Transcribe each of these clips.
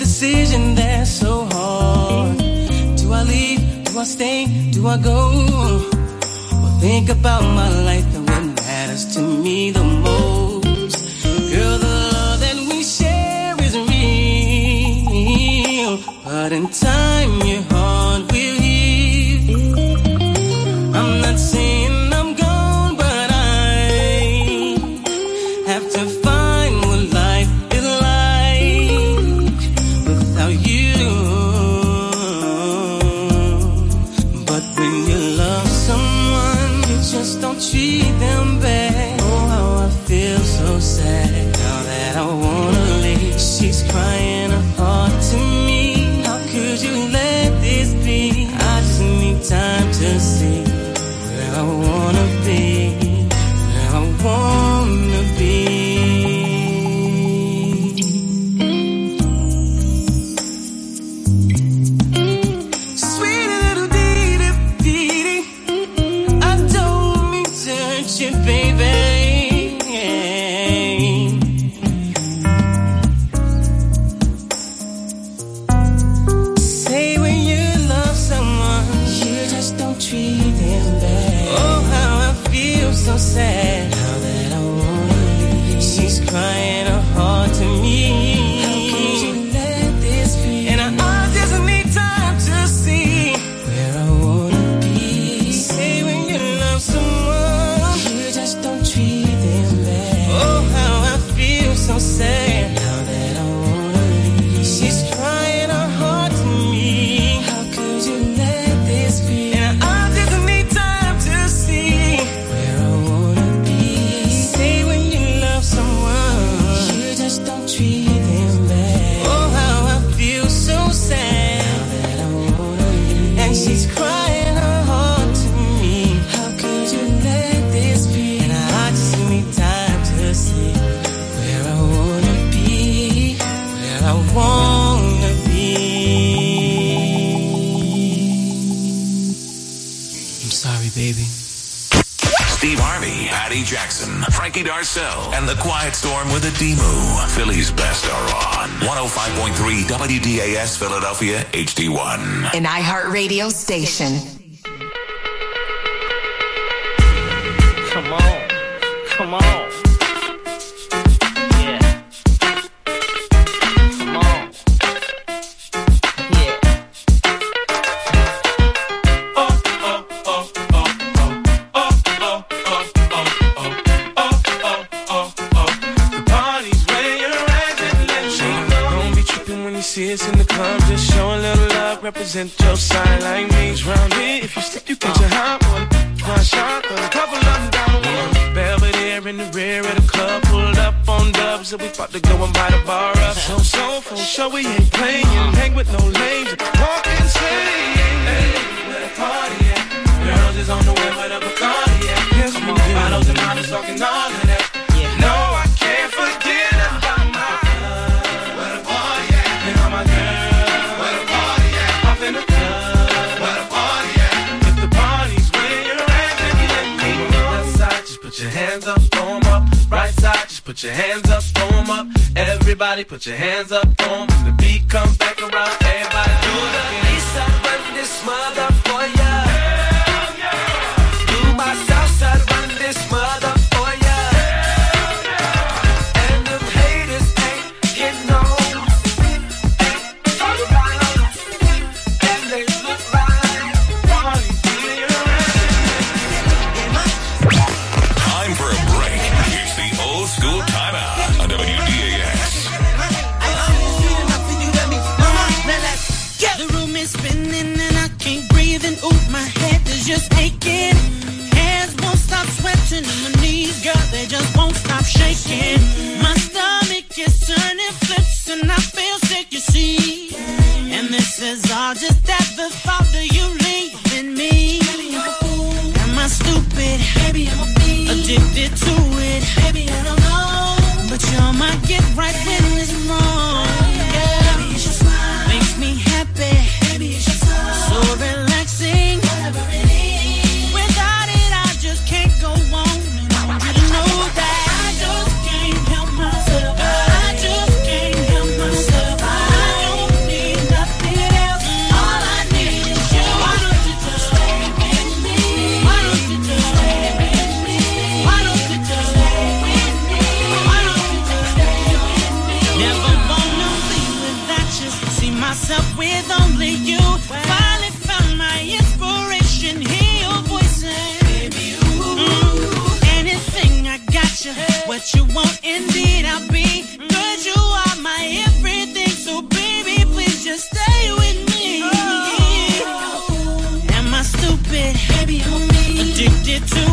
decision that's so hard. Do I leave? Do I stay? Do I go? Well, think about my life and what matters to me the most. Girl, the love that we share is real, but in time. say Jackson, Frankie Darcell, and the Quiet Storm with a Demo. Philly's best are on 105.3 WDAS Philadelphia HD1. An iHeartRadio station. we about to go and buy the bar up. So, so, for sure we ain't playing. Hang with no lames, walk insane. Hey, where the party at? Girls is on the way, where the Bacardi at? Yes, we do. Bottles and models talking all of. put your hands up, throw them up. Everybody put your hands up, throw them. When the beat comes back around, everybody do the Lisa, run this mother for ya. Hey. When Baby, addicted to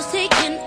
that love's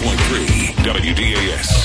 105.3 WDAS.